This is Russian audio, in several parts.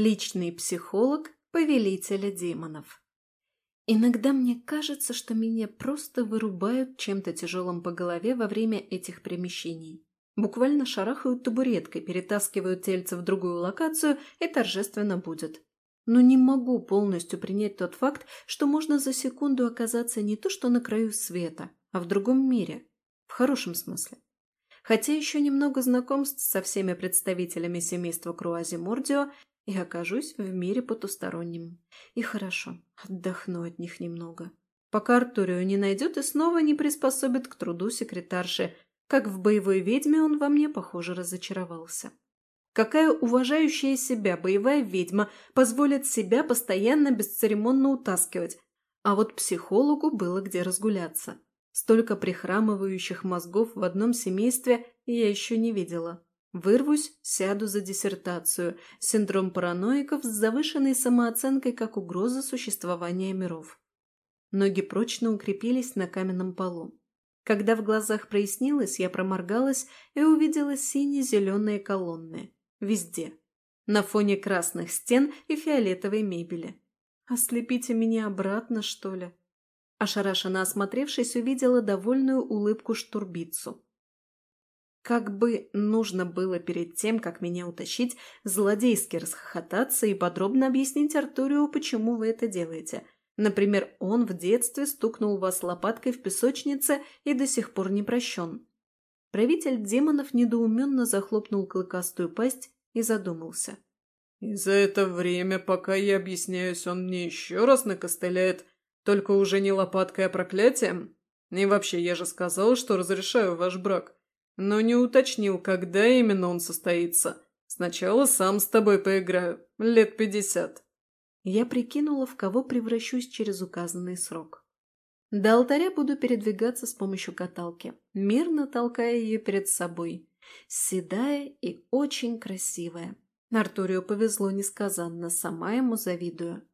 личный психолог повелителя демонов. Иногда мне кажется, что меня просто вырубают чем-то тяжелым по голове во время этих перемещений. Буквально шарахают табуреткой, перетаскивают тельце в другую локацию и торжественно будет. Но не могу полностью принять тот факт, что можно за секунду оказаться не то что на краю света, а в другом мире. В хорошем смысле. Хотя еще немного знакомств со всеми представителями семейства Круази-Мордио и окажусь в мире потустороннем. И хорошо, отдохну от них немного. Пока Артурио не найдет и снова не приспособит к труду секретарши, как в боевой ведьме он во мне, похоже, разочаровался. Какая уважающая себя боевая ведьма позволит себя постоянно бесцеремонно утаскивать? А вот психологу было где разгуляться. Столько прихрамывающих мозгов в одном семействе я еще не видела. Вырвусь, сяду за диссертацию. Синдром параноиков с завышенной самооценкой как угроза существования миров. Ноги прочно укрепились на каменном полу. Когда в глазах прояснилось, я проморгалась и увидела сине-зеленые колонны. Везде. На фоне красных стен и фиолетовой мебели. «Ослепите меня обратно, что ли?» Ошарашенно осмотревшись, увидела довольную улыбку штурбицу. Как бы нужно было перед тем, как меня утащить, злодейски расхохотаться и подробно объяснить Артурио, почему вы это делаете. Например, он в детстве стукнул вас лопаткой в песочнице и до сих пор не прощен. Правитель демонов недоуменно захлопнул клыкастую пасть и задумался. «И за это время, пока я объясняюсь, он мне еще раз накостыляет, только уже не лопаткой, а проклятием? И вообще, я же сказал, что разрешаю ваш брак но не уточнил, когда именно он состоится. Сначала сам с тобой поиграю. Лет пятьдесят. Я прикинула, в кого превращусь через указанный срок. До алтаря буду передвигаться с помощью каталки, мирно толкая ее перед собой. Седая и очень красивая. Артурио повезло несказанно, сама ему завидую.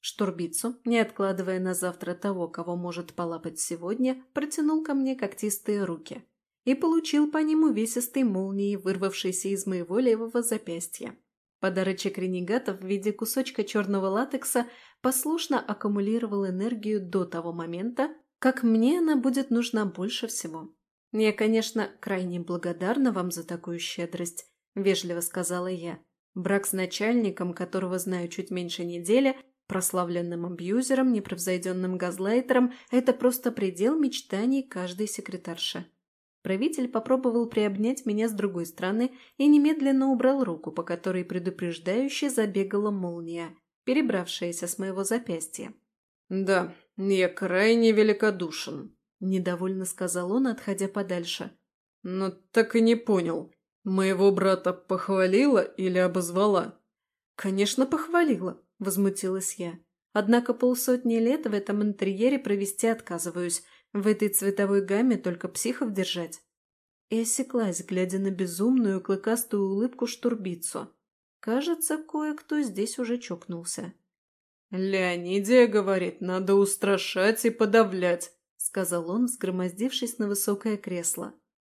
Штурбицу, не откладывая на завтра того, кого может полапать сегодня, протянул ко мне когтистые руки и получил по нему увесистой молнией, вырвавшейся из моего левого запястья. Подарочек ренегата в виде кусочка черного латекса послушно аккумулировал энергию до того момента, как мне она будет нужна больше всего. «Я, конечно, крайне благодарна вам за такую щедрость», – вежливо сказала я. Брак с начальником, которого знаю чуть меньше недели, прославленным абьюзером, непревзойденным газлайтером – это просто предел мечтаний каждой секретарши. Правитель попробовал приобнять меня с другой стороны и немедленно убрал руку, по которой предупреждающе забегала молния, перебравшаяся с моего запястья. «Да, я крайне великодушен», – недовольно сказал он, отходя подальше. «Но так и не понял, моего брата похвалила или обозвала?» «Конечно, похвалила», – возмутилась я. «Однако полсотни лет в этом интерьере провести отказываюсь, в этой цветовой гамме только психов держать. И осеклась, глядя на безумную клыкастую улыбку штурбицу. Кажется, кое-кто здесь уже чокнулся. «Леонидия говорит, надо устрашать и подавлять», — сказал он, сгромоздившись на высокое кресло.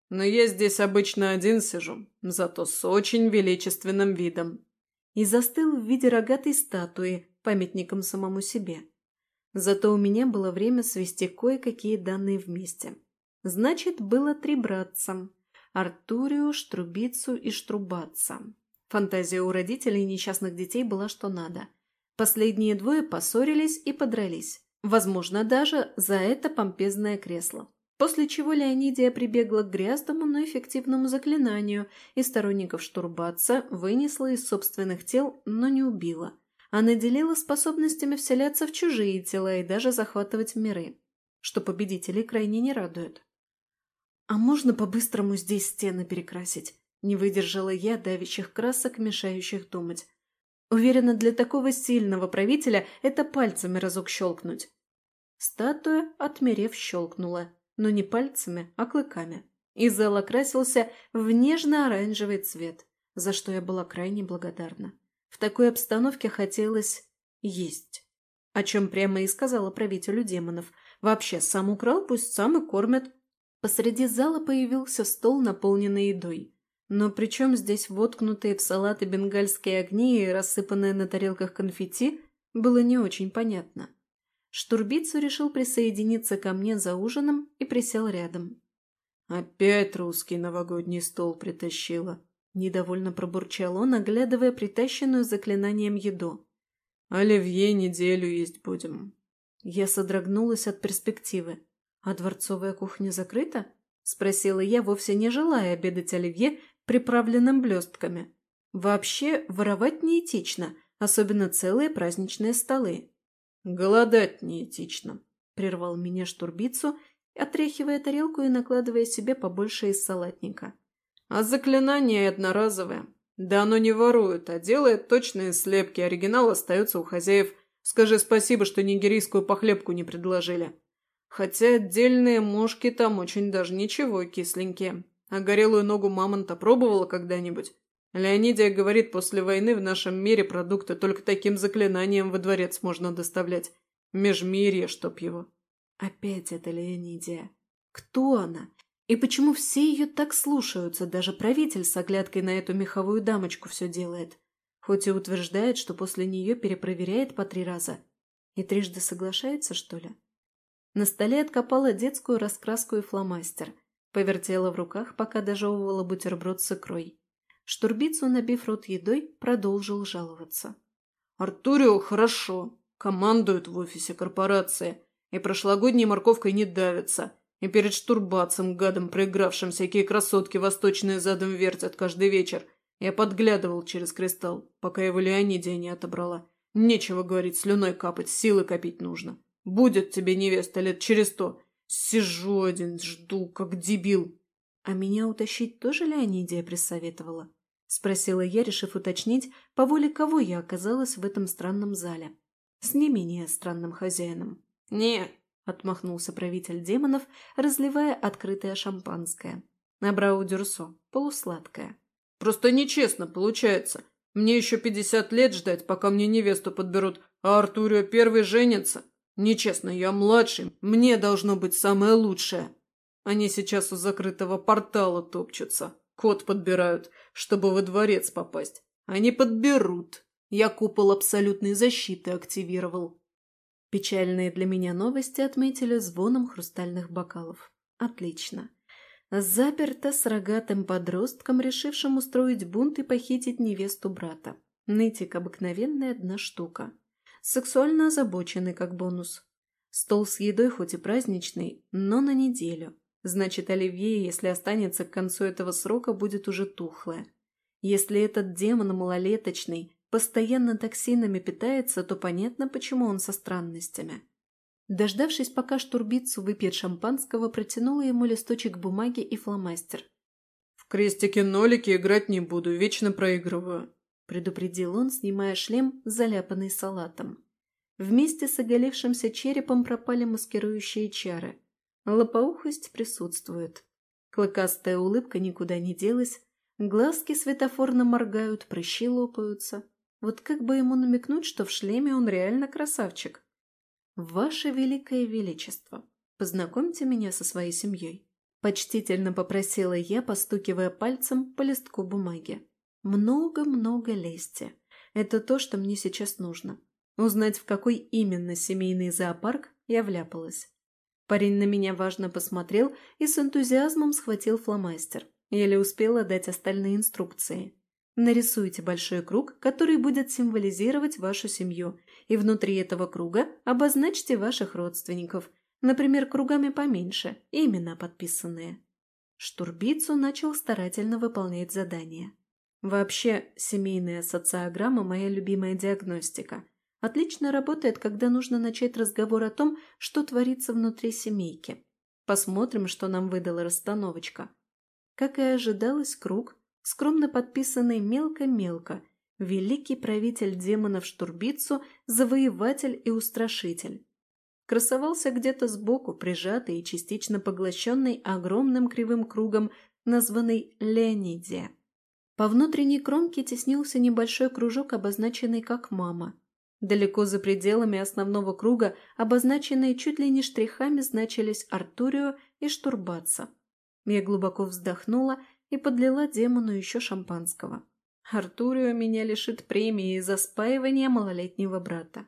«Но я здесь обычно один сижу, зато с очень величественным видом». И застыл в виде рогатой статуи, памятником самому себе. Зато у меня было время свести кое-какие данные вместе. Значит, было три братца. Артурио, Штрубицу и Штрубаца. Фантазия у родителей несчастных детей была что надо. Последние двое поссорились и подрались. Возможно, даже за это помпезное кресло. После чего Леонидия прибегла к грязному, но эффективному заклинанию, и сторонников Штурбаца вынесла из собственных тел, но не убила – а наделила способностями вселяться в чужие тела и даже захватывать миры, что победителей крайне не радует. «А можно по-быстрому здесь стены перекрасить?» Не выдержала я давящих красок, мешающих думать. Уверена, для такого сильного правителя это пальцами разок щелкнуть. Статуя, отмерев, щелкнула, но не пальцами, а клыками. И зал окрасился в нежно-оранжевый цвет, за что я была крайне благодарна. В такой обстановке хотелось есть. О чем прямо и сказала правителю демонов. Вообще, сам украл, пусть сам и кормят. Посреди зала появился стол, наполненный едой. Но при чем здесь воткнутые в салаты бенгальские огни и рассыпанные на тарелках конфетти, было не очень понятно. Штурбицу решил присоединиться ко мне за ужином и присел рядом. «Опять русский новогодний стол притащила», – недовольно пробурчал он, оглядывая притащенную заклинанием еду. «Оливье неделю есть будем». Я содрогнулась от перспективы. «А дворцовая кухня закрыта?» – спросила я, вовсе не желая обедать оливье приправленным блестками. «Вообще воровать неэтично, особенно целые праздничные столы». «Голодать неэтично», – прервал меня штурбицу, отряхивая тарелку и накладывая себе побольше из салатника. «А заклинание одноразовое. Да оно не ворует, а делает точные слепки. Оригинал остается у хозяев. Скажи спасибо, что нигерийскую похлебку не предложили. Хотя отдельные мошки там очень даже ничего, кисленькие. А горелую ногу мамонта пробовала когда-нибудь? Леонидия говорит, после войны в нашем мире продукты только таким заклинанием во дворец можно доставлять. Межмирье, чтоб его. Опять это Леонидия. Кто она? И почему все ее так слушаются? Даже правитель с оглядкой на эту меховую дамочку все делает. Хоть и утверждает, что после нее перепроверяет по три раза. И трижды соглашается, что ли? На столе откопала детскую раскраску и фломастер. Повертела в руках, пока дожевывала бутерброд с икрой. Штурбицу, набив рот едой, продолжил жаловаться. «Артурио хорошо. Командует в офисе корпорации. И прошлогодней морковкой не давится. И перед штурбацем, гадом проигравшим, всякие красотки восточные задом вертят каждый вечер. Я подглядывал через кристалл, пока его Леонидия не отобрала. Нечего говорить, слюной капать, силы копить нужно. Будет тебе невеста лет через сто. Сижу один, жду, как дебил. А меня утащить тоже Леонидия присоветовала? — спросила я, решив уточнить, по воле кого я оказалась в этом странном зале. С не менее странным хозяином. «Не», — отмахнулся правитель демонов, разливая открытое шампанское. Набрау дюрсо, полусладкое. «Просто нечестно получается. Мне еще пятьдесят лет ждать, пока мне невесту подберут, а Артурио первый женится. Нечестно, я младший, мне должно быть самое лучшее. Они сейчас у закрытого портала топчутся». Код подбирают, чтобы во дворец попасть. Они подберут. Я купол абсолютной защиты активировал. Печальные для меня новости отметили звоном хрустальных бокалов. Отлично. Заперто с рогатым подростком, решившим устроить бунт и похитить невесту брата. Нытик обыкновенная одна штука. Сексуально озабоченный как бонус. Стол с едой хоть и праздничный, но на неделю. Значит, оливье, если останется к концу этого срока, будет уже тухлое. Если этот демон малолеточный постоянно токсинами питается, то понятно, почему он со странностями. Дождавшись, пока штурбицу выпьет шампанского, протянула ему листочек бумаги и фломастер. «В крестики-нолики играть не буду, вечно проигрываю», – предупредил он, снимая шлем, заляпанный салатом. Вместе с оголевшимся черепом пропали маскирующие чары – Лопоухость присутствует. Клыкастая улыбка никуда не делась, глазки светофорно моргают, прыщи лопаются. Вот как бы ему намекнуть, что в шлеме он реально красавчик? «Ваше Великое Величество, познакомьте меня со своей семьей», – почтительно попросила я, постукивая пальцем по листку бумаги. «Много-много лести. Это то, что мне сейчас нужно. Узнать, в какой именно семейный зоопарк я вляпалась. Парень на меня важно посмотрел и с энтузиазмом схватил фломастер. Еле успела дать остальные инструкции. Нарисуйте большой круг, который будет символизировать вашу семью, и внутри этого круга обозначьте ваших родственников, например, кругами поменьше, имена подписанные. Штурбицу начал старательно выполнять задание. Вообще, семейная социограмма – моя любимая диагностика – Отлично работает, когда нужно начать разговор о том, что творится внутри семейки. Посмотрим, что нам выдала расстановочка. Как и ожидалось, круг, скромно подписанный мелко-мелко, великий правитель демонов Штурбицу, завоеватель и устрашитель. Красовался где-то сбоку, прижатый и частично поглощенный огромным кривым кругом, названный Леонидия. По внутренней кромке теснился небольшой кружок, обозначенный как «мама», Далеко за пределами основного круга, обозначенные чуть ли не штрихами, значились Артурио и Штурбаца. Я глубоко вздохнула и подлила демону еще шампанского. Артурио меня лишит премии за спаивание малолетнего брата.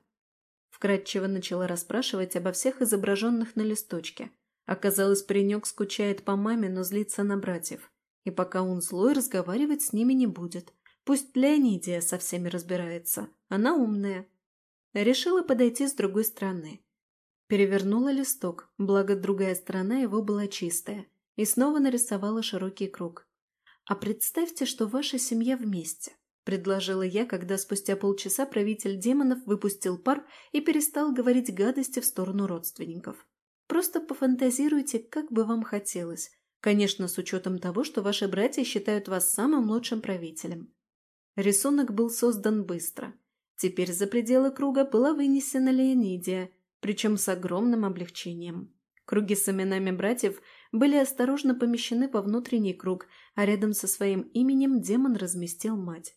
Вкратчиво начала расспрашивать обо всех изображенных на листочке. Оказалось, паренек скучает по маме, но злится на братьев. И пока он злой, разговаривать с ними не будет. Пусть Леонидия со всеми разбирается. Она умная. Решила подойти с другой стороны. Перевернула листок, благо другая сторона его была чистая, и снова нарисовала широкий круг. «А представьте, что ваша семья вместе», – предложила я, когда спустя полчаса правитель демонов выпустил пар и перестал говорить гадости в сторону родственников. «Просто пофантазируйте, как бы вам хотелось. Конечно, с учетом того, что ваши братья считают вас самым лучшим правителем». Рисунок был создан быстро. Теперь за пределы круга была вынесена Леонидия – причем с огромным облегчением. Круги с именами братьев были осторожно помещены во внутренний круг, а рядом со своим именем демон разместил мать.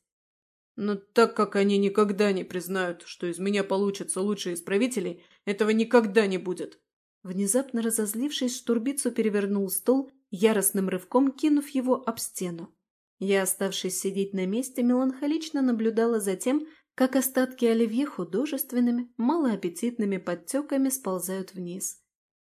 «Но так как они никогда не признают, что из меня получится лучший из правителей, этого никогда не будет!» Внезапно разозлившись, Штурбицу перевернул стол, яростным рывком кинув его об стену. Я, оставшись сидеть на месте, меланхолично наблюдала за тем, как остатки оливье художественными, малоаппетитными подтеками сползают вниз.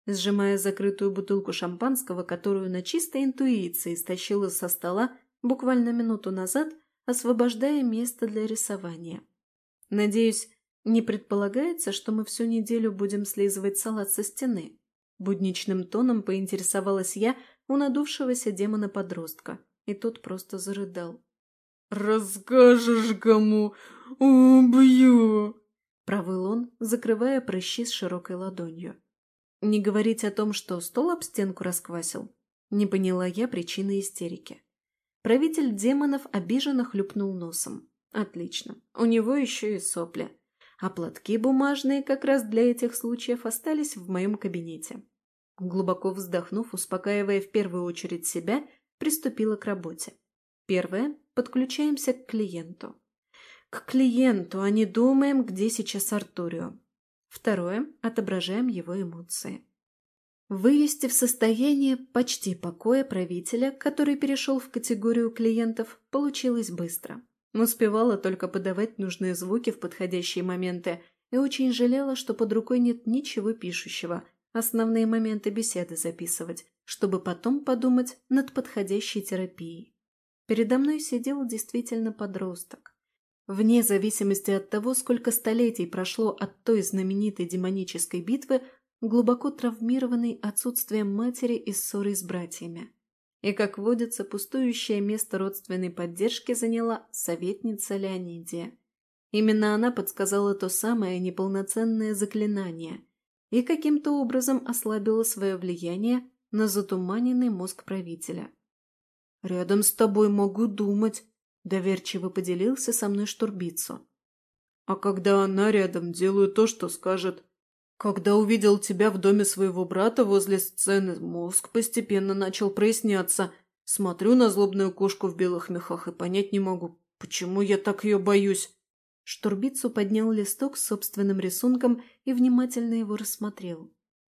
Сжимая закрытую бутылку шампанского, которую на чистой интуиции стащила со стола буквально минуту назад, освобождая место для рисования. Надеюсь, не предполагается, что мы всю неделю будем слизывать салат со стены. Будничным тоном поинтересовалась я у надувшегося демона-подростка, и тот просто зарыдал. «Расскажешь кому? Убью!» – провыл он, закрывая прыщи с широкой ладонью. «Не говорить о том, что стол об стенку расквасил?» Не поняла я причины истерики. Правитель демонов обиженно хлюпнул носом. «Отлично. У него еще и сопли. А платки бумажные как раз для этих случаев остались в моем кабинете». Глубоко вздохнув, успокаивая в первую очередь себя, приступила к работе. Первое – подключаемся к клиенту. К клиенту, а не думаем, где сейчас Артурио. Второе – отображаем его эмоции. Вывести в состояние почти покоя правителя, который перешел в категорию клиентов, получилось быстро. Успевала только подавать нужные звуки в подходящие моменты и очень жалела, что под рукой нет ничего пишущего, основные моменты беседы записывать, чтобы потом подумать над подходящей терапией. Передо мной сидел действительно подросток. Вне зависимости от того, сколько столетий прошло от той знаменитой демонической битвы, глубоко травмированный отсутствием матери и ссорой с братьями. И, как водится, пустующее место родственной поддержки заняла советница Леонидия. Именно она подсказала то самое неполноценное заклинание и каким-то образом ослабила свое влияние на затуманенный мозг правителя. «Рядом с тобой могу думать», – доверчиво поделился со мной Штурбицу. «А когда она рядом, делаю то, что скажет. Когда увидел тебя в доме своего брата возле сцены, мозг постепенно начал проясняться. Смотрю на злобную кошку в белых мехах и понять не могу, почему я так ее боюсь». Штурбицу поднял листок с собственным рисунком и внимательно его рассмотрел.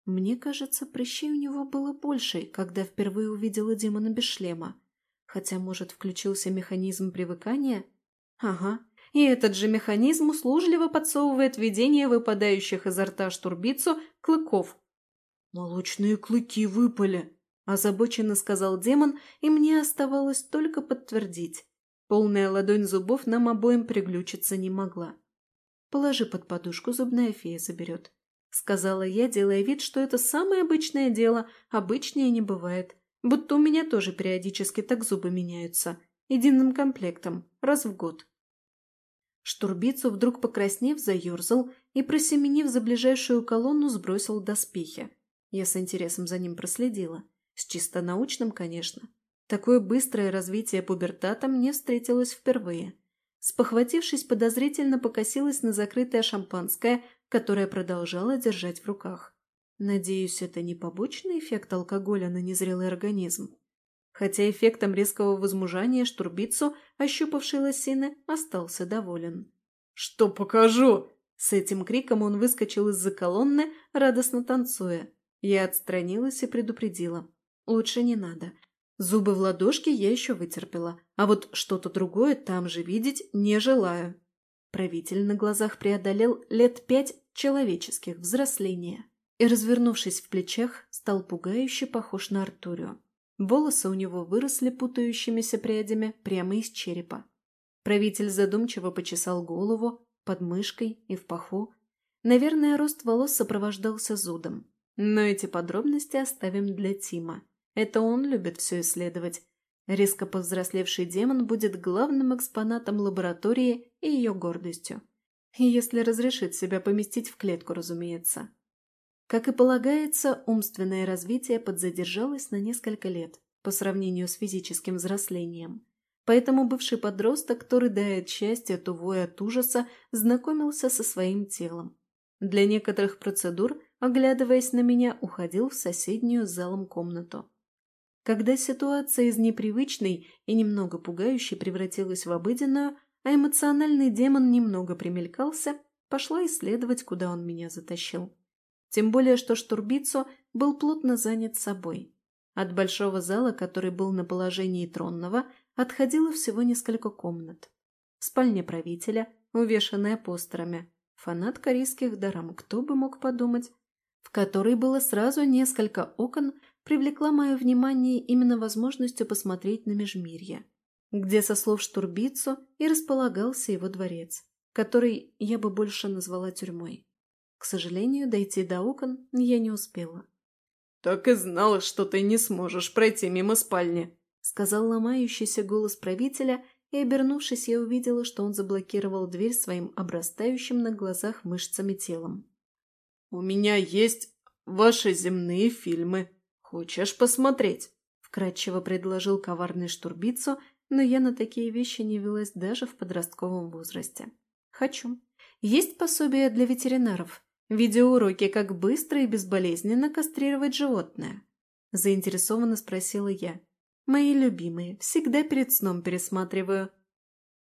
Мне кажется, прыщей у него было больше, когда впервые увидела демона без шлема. Хотя, может, включился механизм привыкания? Ага. И этот же механизм услужливо подсовывает видение выпадающих изо рта штурбицу клыков. «Молочные клыки выпали», – озабоченно сказал демон, и мне оставалось только подтвердить. Полная ладонь зубов нам обоим приглючиться не могла. «Положи под подушку, зубная фея заберет», – сказала я, делая вид, что это самое обычное дело, обычнее не бывает. Будто у меня тоже периодически так зубы меняются. Единым комплектом, раз в год. Штурбицу, вдруг покраснев, заерзал и, просеменив за ближайшую колонну, сбросил доспехи. Я с интересом за ним проследила. С чисто научным, конечно. Такое быстрое развитие пубертата мне встретилось впервые. Спохватившись, подозрительно покосилась на закрытое шампанское, которое продолжала держать в руках. Надеюсь, это не побочный эффект алкоголя на незрелый организм. Хотя эффектом резкого возмужания штурбицу, ощупавший лосины, остался доволен. «Что покажу?» С этим криком он выскочил из-за колонны, радостно танцуя. Я отстранилась и предупредила. «Лучше не надо. Зубы в ладошке я еще вытерпела, а вот что-то другое там же видеть не желаю. Правитель на глазах преодолел лет пять человеческих взросления и, развернувшись в плечах, стал пугающе похож на Артурию. Волосы у него выросли путающимися прядями прямо из черепа. Правитель задумчиво почесал голову под мышкой и в паху. Наверное, рост волос сопровождался зудом. Но эти подробности оставим для Тима. Это он любит все исследовать. Резко повзрослевший демон будет главным экспонатом лаборатории и ее гордостью. Если разрешит себя поместить в клетку, разумеется. Как и полагается, умственное развитие подзадержалось на несколько лет по сравнению с физическим взрослением. Поэтому бывший подросток, который дает счастье, тувой от ужаса, знакомился со своим телом. Для некоторых процедур, оглядываясь на меня, уходил в соседнюю с залом комнату. Когда ситуация из непривычной и немного пугающей превратилась в обыденную, а эмоциональный демон немного примелькался, пошла исследовать, куда он меня затащил. Тем более, что Штурбицу был плотно занят собой. От большого зала, который был на положении тронного, отходило всего несколько комнат. Спальня правителя, увешанная постерами, фанат корейских дарам, кто бы мог подумать, в которой было сразу несколько окон, привлекла мое внимание именно возможностью посмотреть на Межмирье, где, со слов Штурбицу, и располагался его дворец, который я бы больше назвала тюрьмой. К сожалению, дойти до окон я не успела. «Так и знала, что ты не сможешь пройти мимо спальни», сказал ломающийся голос правителя, и, обернувшись, я увидела, что он заблокировал дверь своим обрастающим на глазах мышцами телом. «У меня есть ваши земные фильмы. Хочешь посмотреть?» Вкратчиво предложил коварный штурбицу, но я на такие вещи не велась даже в подростковом возрасте. «Хочу. Есть пособие для ветеринаров. Видеоуроки, как быстро и безболезненно кастрировать животное?» Заинтересованно спросила я. Мои любимые, всегда перед сном пересматриваю.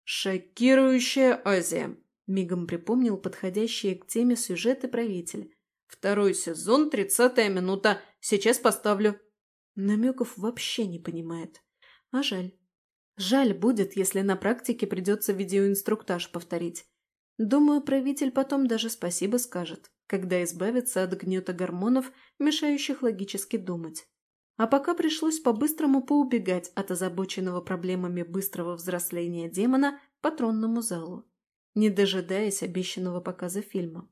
«Шокирующая Азия», — мигом припомнил подходящие к теме сюжеты правитель. «Второй сезон, тридцатая минута. Сейчас поставлю». Намеков вообще не понимает. А жаль. Жаль будет, если на практике придется видеоинструктаж повторить. Думаю, правитель потом даже спасибо скажет, когда избавится от гнета гормонов, мешающих логически думать. А пока пришлось по-быстрому поубегать от озабоченного проблемами быстрого взросления демона по тронному залу, не дожидаясь обещанного показа фильма.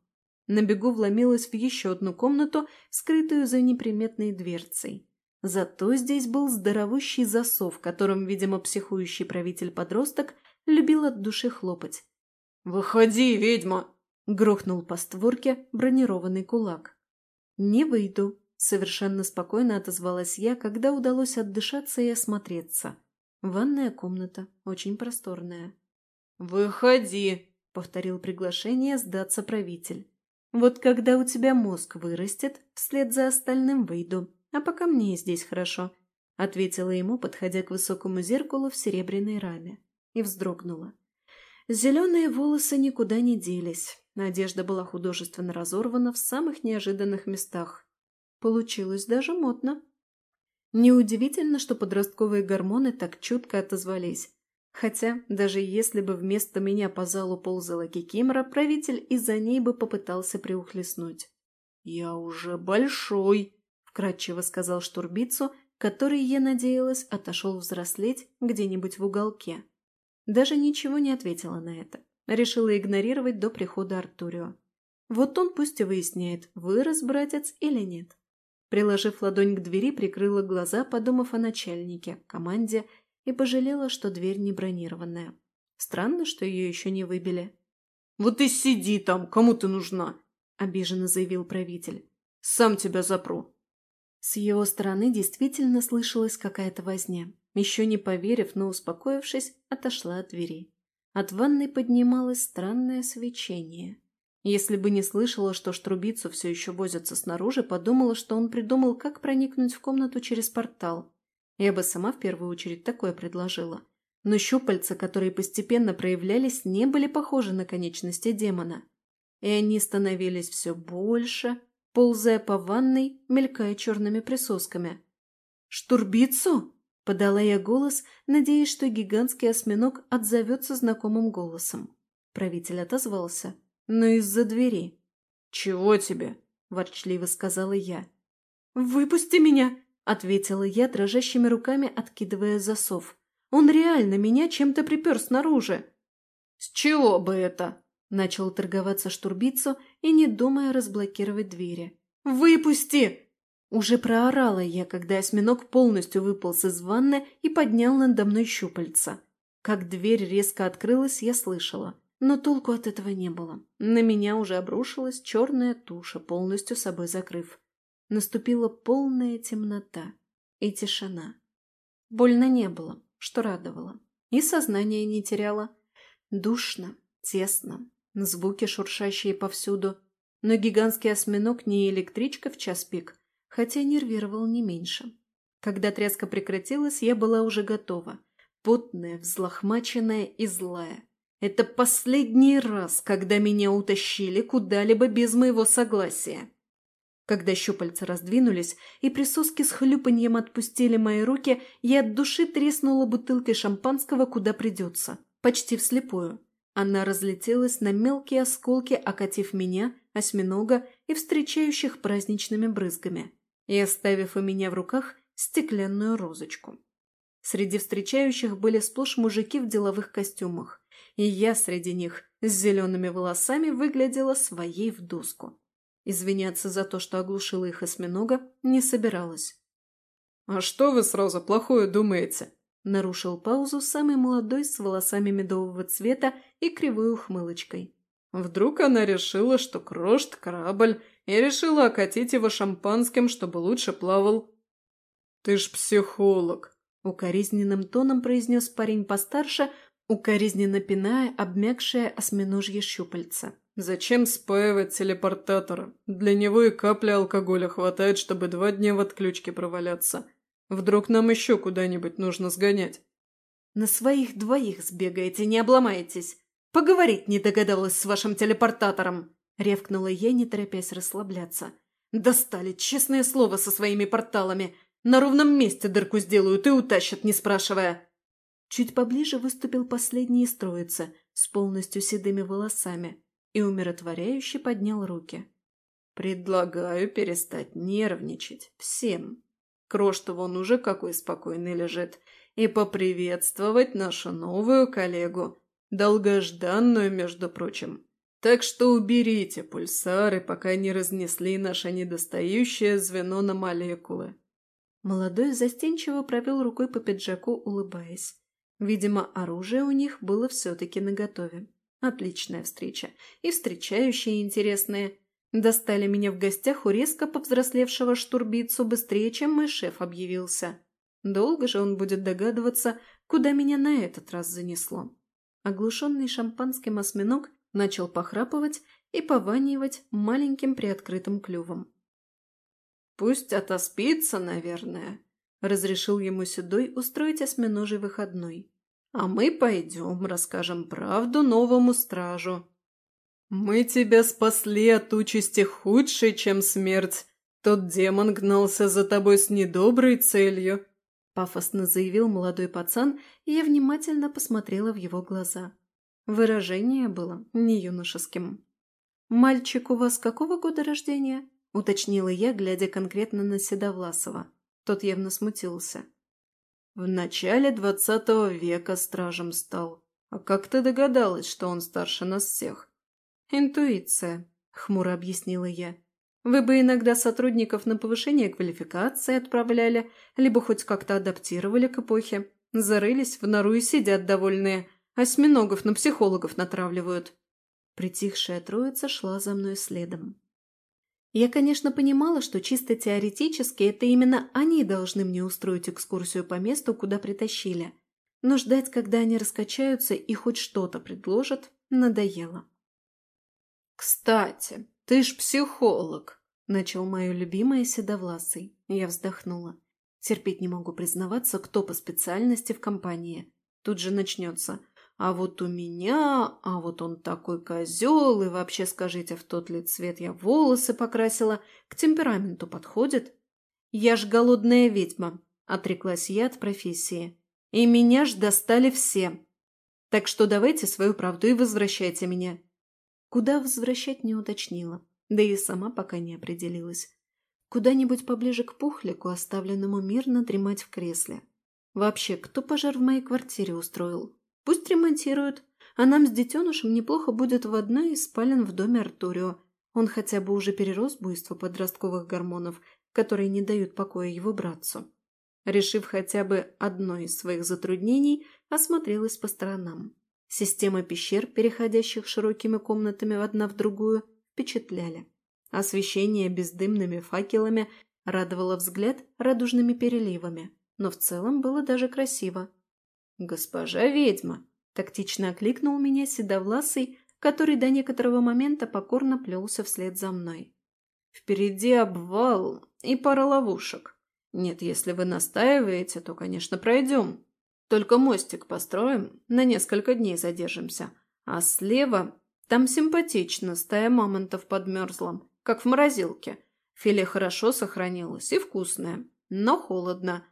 На бегу вломилась в еще одну комнату, скрытую за неприметной дверцей. Зато здесь был здоровущий засов, которым, видимо, психующий правитель-подросток любил от души хлопать. «Выходи, ведьма!» — грохнул по створке бронированный кулак. «Не выйду», Совершенно спокойно отозвалась я, когда удалось отдышаться и осмотреться. Ванная комната, очень просторная. «Выходи!» — повторил приглашение сдаться правитель. «Вот когда у тебя мозг вырастет, вслед за остальным выйду, а пока мне здесь хорошо», — ответила ему, подходя к высокому зеркалу в серебряной раме, и вздрогнула. Зеленые волосы никуда не делись, одежда была художественно разорвана в самых неожиданных местах, Получилось даже модно. Неудивительно, что подростковые гормоны так чутко отозвались. Хотя, даже если бы вместо меня по залу ползала Кикимора, правитель из-за ней бы попытался приухлестнуть. «Я уже большой», — вкратчиво сказал Штурбицу, который, я надеялась, отошел взрослеть где-нибудь в уголке. Даже ничего не ответила на это. Решила игнорировать до прихода Артурио. Вот он пусть и выясняет, вырос братец или нет. Приложив ладонь к двери, прикрыла глаза, подумав о начальнике, команде, и пожалела, что дверь не бронированная. Странно, что ее еще не выбили. «Вот и сиди там, кому ты нужна!» – обиженно заявил правитель. «Сам тебя запру!» С его стороны действительно слышалась какая-то возня. Еще не поверив, но успокоившись, отошла от двери. От ванной поднималось странное свечение. Если бы не слышала, что Штрубицу все еще возятся снаружи, подумала, что он придумал, как проникнуть в комнату через портал. Я бы сама в первую очередь такое предложила. Но щупальца, которые постепенно проявлялись, не были похожи на конечности демона. И они становились все больше, ползая по ванной, мелькая черными присосками. «Штурбицу?» Подала я голос, надеясь, что гигантский осьминог отзовется знакомым голосом. Правитель отозвался, но из-за двери. «Чего тебе?» – ворчливо сказала я. «Выпусти меня!» – ответила я, дрожащими руками откидывая засов. «Он реально меня чем-то припер снаружи!» «С чего бы это?» – начал торговаться штурбицу и не думая разблокировать двери. «Выпусти!» Уже проорала я, когда осьминог полностью выполз из ванны и поднял надо мной щупальца. Как дверь резко открылась, я слышала. Но толку от этого не было. На меня уже обрушилась черная туша, полностью собой закрыв. Наступила полная темнота и тишина. Больно не было, что радовало. И сознание не теряла. Душно, тесно, звуки шуршащие повсюду. Но гигантский осьминог не электричка в час пик, хотя нервировал не меньше. Когда тряска прекратилась, я была уже готова. Потная, взлохмаченная и злая. Это последний раз, когда меня утащили куда-либо без моего согласия. Когда щупальца раздвинулись и присоски с хлюпаньем отпустили мои руки, я от души треснула бутылкой шампанского куда придется, почти вслепую. Она разлетелась на мелкие осколки, окатив меня, осьминога и встречающих праздничными брызгами и оставив у меня в руках стеклянную розочку. Среди встречающих были сплошь мужики в деловых костюмах, и я среди них с зелеными волосами выглядела своей в доску. Извиняться за то, что оглушила их осьминога, не собиралась. «А что вы сразу плохое думаете?» Нарушил паузу самый молодой с волосами медового цвета и кривой ухмылочкой. Вдруг она решила, что крошт корабль и решила окатить его шампанским, чтобы лучше плавал. «Ты ж психолог!» — укоризненным тоном произнес парень постарше, укоризненно пиная обмякшее осьминожье щупальца. «Зачем спаивать телепортатора? Для него и капли алкоголя хватает, чтобы два дня в отключке проваляться. Вдруг нам еще куда-нибудь нужно сгонять?» «На своих двоих сбегаете, не обломаетесь. Поговорить не догадалась с вашим телепортатором!» Ревкнула я, не торопясь расслабляться. «Достали, честное слово, со своими порталами. На ровном месте дырку сделают и утащат, не спрашивая». Чуть поближе выступил последний из троицы, с полностью седыми волосами, и умиротворяюще поднял руки. «Предлагаю перестать нервничать. Всем. Крош-то вон уже какой спокойный лежит. И поприветствовать нашу новую коллегу. Долгожданную, между прочим. Так что уберите пульсары, пока не разнесли наше недостающее звено на молекулы. Молодой застенчиво провел рукой по пиджаку, улыбаясь. Видимо, оружие у них было все-таки наготове. Отличная встреча. И встречающие интересные. Достали меня в гостях у резко повзрослевшего штурбицу быстрее, чем мой шеф объявился. Долго же он будет догадываться, куда меня на этот раз занесло. Оглушенный шампанским осьминог начал похрапывать и пованивать маленьким приоткрытым клювом. «Пусть отоспится, наверное», — разрешил ему Седой устроить осьминожий выходной. «А мы пойдем, расскажем правду новому стражу». «Мы тебя спасли от участи худшей, чем смерть. Тот демон гнался за тобой с недоброй целью», — пафосно заявил молодой пацан, и я внимательно посмотрела в его глаза. Выражение было не юношеским. «Мальчик у вас какого года рождения?» – уточнила я, глядя конкретно на Седовласова. Тот явно смутился. «В начале двадцатого века стражем стал. А как ты догадалась, что он старше нас всех?» «Интуиция», – хмуро объяснила я. «Вы бы иногда сотрудников на повышение квалификации отправляли, либо хоть как-то адаптировали к эпохе. Зарылись в нору и сидят довольные, Осьминогов на психологов натравливают. Притихшая троица шла за мной следом. Я, конечно, понимала, что чисто теоретически это именно они должны мне устроить экскурсию по месту, куда притащили. Но ждать, когда они раскачаются и хоть что-то предложат, надоело. «Кстати, ты ж психолог», – начал мое любимое седовласый. Я вздохнула. Терпеть не могу признаваться, кто по специальности в компании. Тут же начнется – а вот у меня, а вот он такой козел, и вообще скажите, в тот ли цвет я волосы покрасила, к темпераменту подходит? Я ж голодная ведьма, Отреклась я от профессии. И меня ж достали все. Так что давайте свою правду и возвращайте меня. Куда возвращать не уточнила, да и сама пока не определилась. Куда-нибудь поближе к пухлику, оставленному мирно дремать в кресле. Вообще, кто пожар в моей квартире устроил? Пусть ремонтируют, а нам с детенышем неплохо будет в одной из спален в доме Артурио. Он хотя бы уже перерос буйство подростковых гормонов, которые не дают покоя его братцу. Решив хотя бы одно из своих затруднений, осмотрелась по сторонам. Система пещер, переходящих широкими комнатами одна в другую, впечатляли. Освещение бездымными факелами радовало взгляд радужными переливами, но в целом было даже красиво. «Госпожа ведьма!» – тактично окликнул меня седовласый, который до некоторого момента покорно плелся вслед за мной. «Впереди обвал и пара ловушек. Нет, если вы настаиваете, то, конечно, пройдем. Только мостик построим, на несколько дней задержимся. А слева там симпатично, стая мамонтов подмерзла, как в морозилке. Филе хорошо сохранилось и вкусное, но холодно.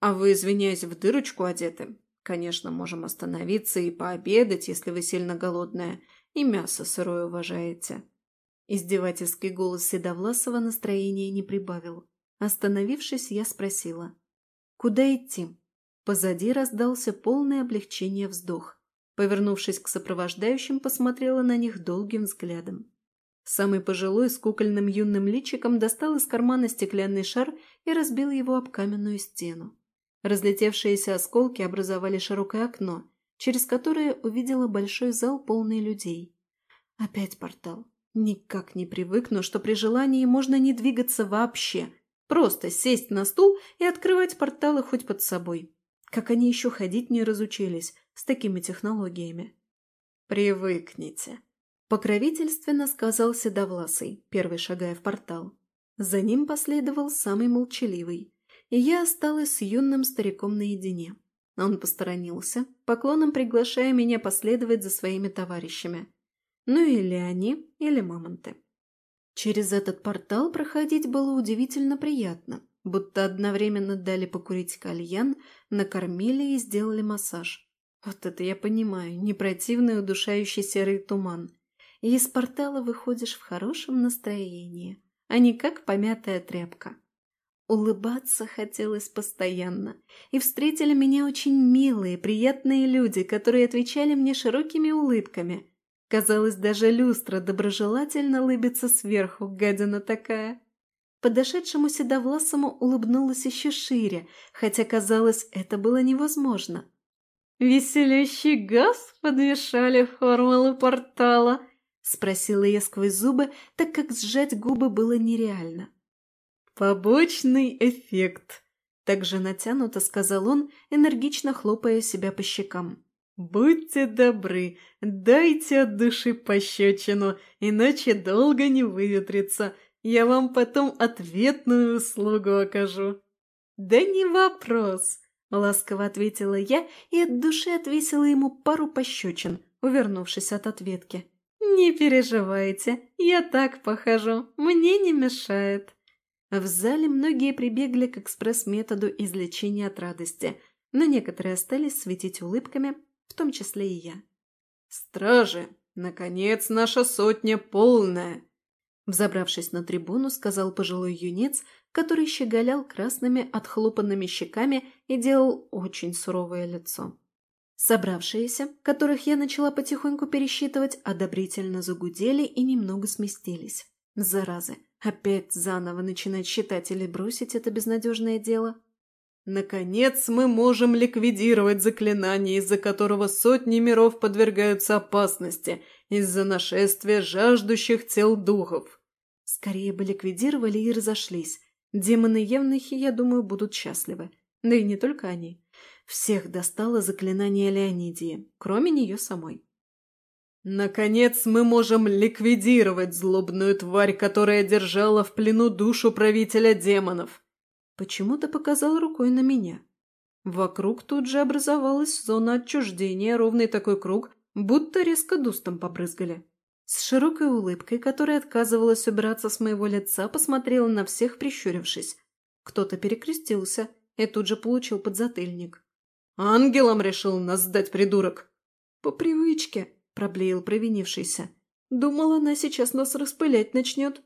А вы, извиняюсь, в дырочку одеты. Конечно, можем остановиться и пообедать, если вы сильно голодная, и мясо сырое уважаете». Издевательский голос Седовласова настроения не прибавил. Остановившись, я спросила. «Куда идти?» Позади раздался полное облегчение вздох. Повернувшись к сопровождающим, посмотрела на них долгим взглядом. Самый пожилой с кукольным юным личиком достал из кармана стеклянный шар и разбил его об каменную стену. Разлетевшиеся осколки образовали широкое окно, через которое увидела большой зал, полный людей. Опять портал. Никак не привыкну, что при желании можно не двигаться вообще. Просто сесть на стул и открывать порталы хоть под собой. Как они еще ходить не разучились с такими технологиями? «Привыкните», — покровительственно сказал Седовласый, первый шагая в портал. За ним последовал самый молчаливый, и я осталась с юным стариком наедине. Он посторонился, поклоном приглашая меня последовать за своими товарищами. Ну или они, или мамонты. Через этот портал проходить было удивительно приятно, будто одновременно дали покурить кальян, накормили и сделали массаж. Вот это я понимаю, не противный удушающий серый туман. И из портала выходишь в хорошем настроении, а не как помятая тряпка. Улыбаться хотелось постоянно, и встретили меня очень милые, приятные люди, которые отвечали мне широкими улыбками. Казалось, даже люстра доброжелательно лыбится сверху, гадина такая. Подошедшему седовласому улыбнулась еще шире, хотя, казалось, это было невозможно. «Веселящий газ подмешали формулы портала?» — спросила я сквозь зубы, так как сжать губы было нереально. «Побочный эффект», – также натянуто сказал он, энергично хлопая себя по щекам. «Будьте добры, дайте от души пощечину, иначе долго не выветрится. Я вам потом ответную услугу окажу». «Да не вопрос», – ласково ответила я и от души отвесила ему пару пощечин, увернувшись от ответки. «Не переживайте, я так похожу, мне не мешает». В зале многие прибегли к экспресс-методу излечения от радости, но некоторые остались светить улыбками, в том числе и я. «Стражи, наконец наша сотня полная!» Взобравшись на трибуну, сказал пожилой юнец, который щеголял красными отхлопанными щеками и делал очень суровое лицо. Собравшиеся, которых я начала потихоньку пересчитывать, одобрительно загудели и немного сместились. Заразы, Опять заново начинать считать или бросить это безнадежное дело? Наконец мы можем ликвидировать заклинание, из-за которого сотни миров подвергаются опасности из-за нашествия жаждущих тел духов. Скорее бы ликвидировали и разошлись. Демоны-евнухи, я думаю, будут счастливы. Да и не только они. Всех достало заклинание Леонидии, кроме нее самой. Наконец мы можем ликвидировать злобную тварь, которая держала в плену душу правителя демонов. Почему-то показал рукой на меня. Вокруг тут же образовалась зона отчуждения, ровный такой круг, будто резко дустом побрызгали. С широкой улыбкой, которая отказывалась убираться с моего лица, посмотрела на всех, прищурившись. Кто-то перекрестился, и тут же получил подзатыльник. «Ангелом решил нас сдать, придурок!» «По привычке», – проблеял провинившийся. «Думал, она сейчас нас распылять начнет».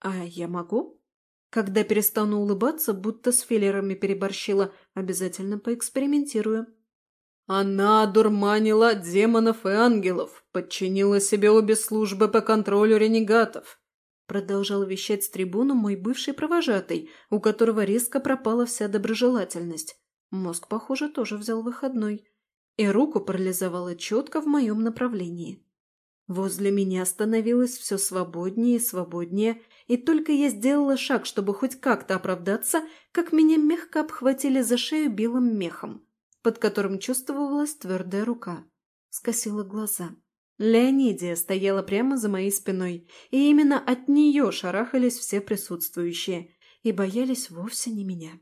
«А я могу?» Когда перестану улыбаться, будто с филлерами переборщила, обязательно поэкспериментирую. Она дурманила демонов и ангелов, подчинила себе обе службы по контролю ренегатов. Продолжал вещать с трибуну мой бывший провожатый, у которого резко пропала вся доброжелательность. Мозг, похоже, тоже взял выходной. И руку парализовала четко в моем направлении. Возле меня становилось все свободнее и свободнее, и только я сделала шаг, чтобы хоть как-то оправдаться, как меня мягко обхватили за шею белым мехом, под которым чувствовалась твердая рука. Скосила глаза. Леонидия стояла прямо за моей спиной, и именно от нее шарахались все присутствующие и боялись вовсе не меня.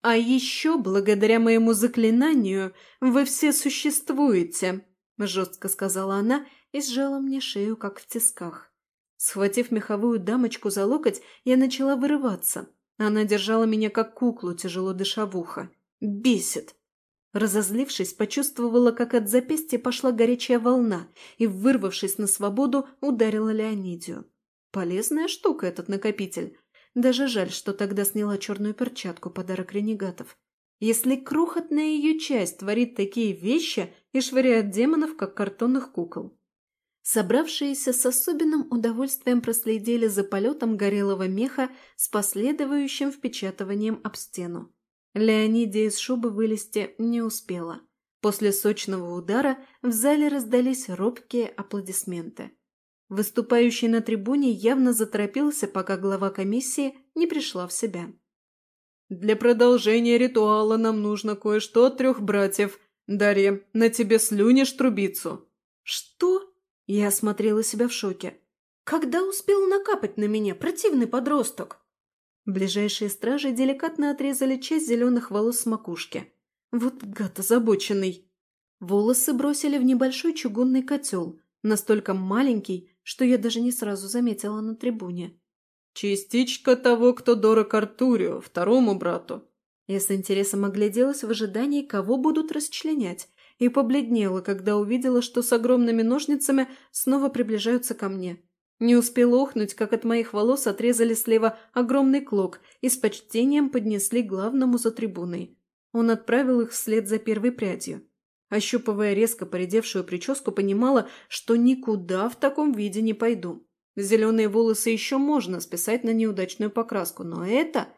«А еще, благодаря моему заклинанию, вы все существуете», – жестко сказала она и сжала мне шею, как в тисках. Схватив меховую дамочку за локоть, я начала вырываться. Она держала меня как куклу, тяжело дыша в ухо. «Бесит!» Разозлившись, почувствовала, как от запястья пошла горячая волна и, вырвавшись на свободу, ударила Леонидию. Полезная штука этот накопитель. Даже жаль, что тогда сняла черную перчатку, подарок ренегатов. Если крохотная ее часть творит такие вещи и швыряет демонов, как картонных кукол. Собравшиеся с особенным удовольствием проследили за полетом горелого меха с последующим впечатыванием об стену. Леонидия из шубы вылезти не успела. После сочного удара в зале раздались робкие аплодисменты. Выступающий на трибуне явно заторопился, пока глава комиссии не пришла в себя. «Для продолжения ритуала нам нужно кое-что от трех братьев. Дарья, на тебе слюнешь трубицу». «Что?» Я осмотрела себя в шоке. «Когда успел накапать на меня противный подросток?» Ближайшие стражи деликатно отрезали часть зеленых волос с макушки. Вот гад озабоченный. Волосы бросили в небольшой чугунный котел, настолько маленький, что я даже не сразу заметила на трибуне. «Частичка того, кто дорог Артурию, второму брату». Я с интересом огляделась в ожидании, кого будут расчленять, и побледнела, когда увидела, что с огромными ножницами снова приближаются ко мне. Не успел охнуть, как от моих волос отрезали слева огромный клок и с почтением поднесли главному за трибуной. Он отправил их вслед за первой прядью. Ощупывая резко поредевшую прическу, понимала, что никуда в таком виде не пойду. Зеленые волосы еще можно списать на неудачную покраску, но это...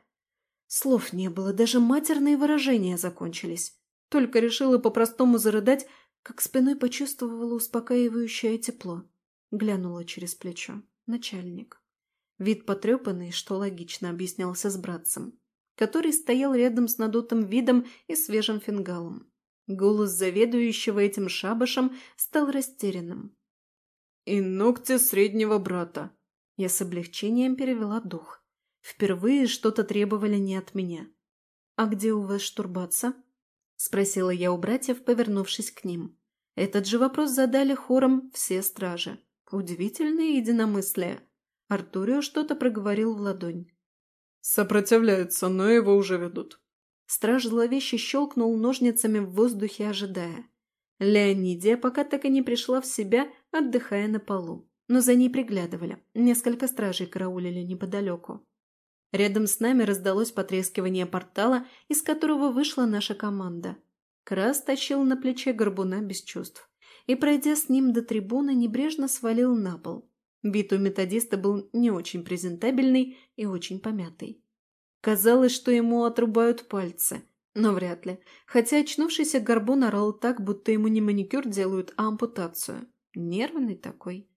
Слов не было, даже матерные выражения закончились. Только решила по-простому зарыдать, как спиной почувствовала успокаивающее тепло. Глянула через плечо. Начальник. Вид потрепанный, что логично объяснялся с братцем, который стоял рядом с надутым видом и свежим фингалом. Голос заведующего этим шабашем стал растерянным. «И ногти среднего брата». Я с облегчением перевела дух. Впервые что-то требовали не от меня. «А где у вас штурбаться?» – спросила я у братьев, повернувшись к ним. Этот же вопрос задали хором все стражи. Удивительное единомыслие. Артурио что-то проговорил в ладонь. «Сопротивляются, но его уже ведут». Страж зловеще щелкнул ножницами в воздухе, ожидая. Леонидия пока так и не пришла в себя, отдыхая на полу. Но за ней приглядывали. Несколько стражей караулили неподалеку. Рядом с нами раздалось потрескивание портала, из которого вышла наша команда. Крас тащил на плече горбуна без чувств и, пройдя с ним до трибуны, небрежно свалил на пол. Вид у методиста был не очень презентабельный и очень помятый. Казалось, что ему отрубают пальцы, но вряд ли, хотя очнувшийся горбун орал так, будто ему не маникюр делают, а ампутацию. Нервный такой.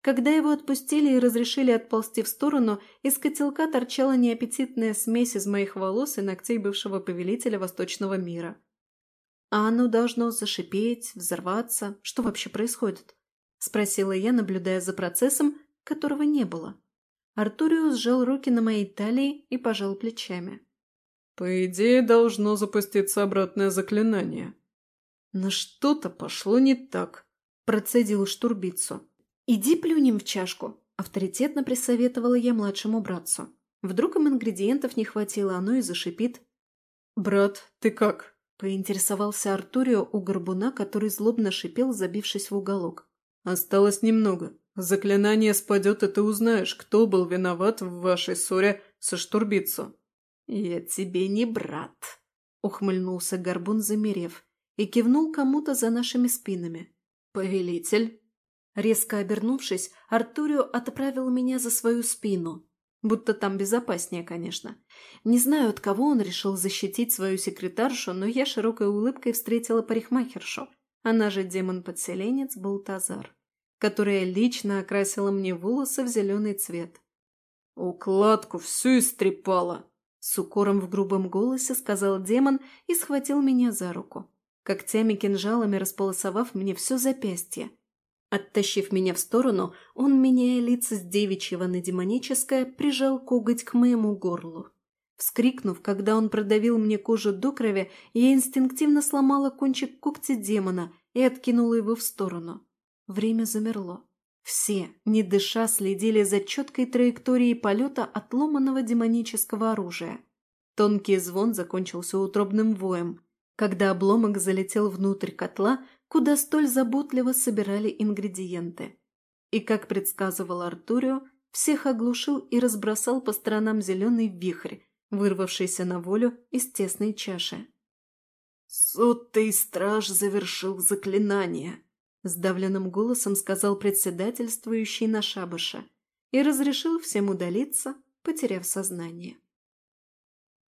Когда его отпустили и разрешили отползти в сторону, из котелка торчала неаппетитная смесь из моих волос и ногтей бывшего повелителя Восточного мира. А оно должно зашипеть, взорваться. Что вообще происходит? Спросила я, наблюдая за процессом, которого не было. Артурио сжал руки на моей талии и пожал плечами. «По идее, должно запуститься обратное заклинание». «Но что-то пошло не так», – процедил штурбицу. «Иди плюнем в чашку», – авторитетно присоветовала я младшему братцу. «Вдруг им ингредиентов не хватило, оно и зашипит». «Брат, ты как?» – поинтересовался Артурио у горбуна, который злобно шипел, забившись в уголок. «Осталось немного. Заклинание спадет, и ты узнаешь, кто был виноват в вашей ссоре со Штурбицу». «Я тебе не брат», – ухмыльнулся горбун, замерев, и кивнул кому-то за нашими спинами. «Повелитель?» Резко обернувшись, Артурио отправил меня за свою спину. Будто там безопаснее, конечно. Не знаю, от кого он решил защитить свою секретаршу, но я широкой улыбкой встретила парикмахершу. Она же демон-подселенец Балтазар, которая лично окрасила мне волосы в зеленый цвет. «Укладку всю истрепала!» С укором в грубом голосе сказал демон и схватил меня за руку, когтями-кинжалами располосовав мне все запястье. Оттащив меня в сторону, он, меняя лица с девичьего на демоническое, прижал коготь к моему горлу. Вскрикнув, когда он продавил мне кожу до крови, я инстинктивно сломала кончик когтя демона и откинула его в сторону. Время замерло. Все, не дыша, следили за четкой траекторией полета отломанного демонического оружия. Тонкий звон закончился утробным воем, когда обломок залетел внутрь котла, куда столь заботливо собирали ингредиенты. И, как предсказывал Артурио, всех оглушил и разбросал по сторонам зеленый вихрь, вырвавшийся на волю из тесной чаши. «Сотый страж завершил заклинание», — сдавленным голосом сказал председательствующий на шабаше и разрешил всем удалиться, потеряв сознание.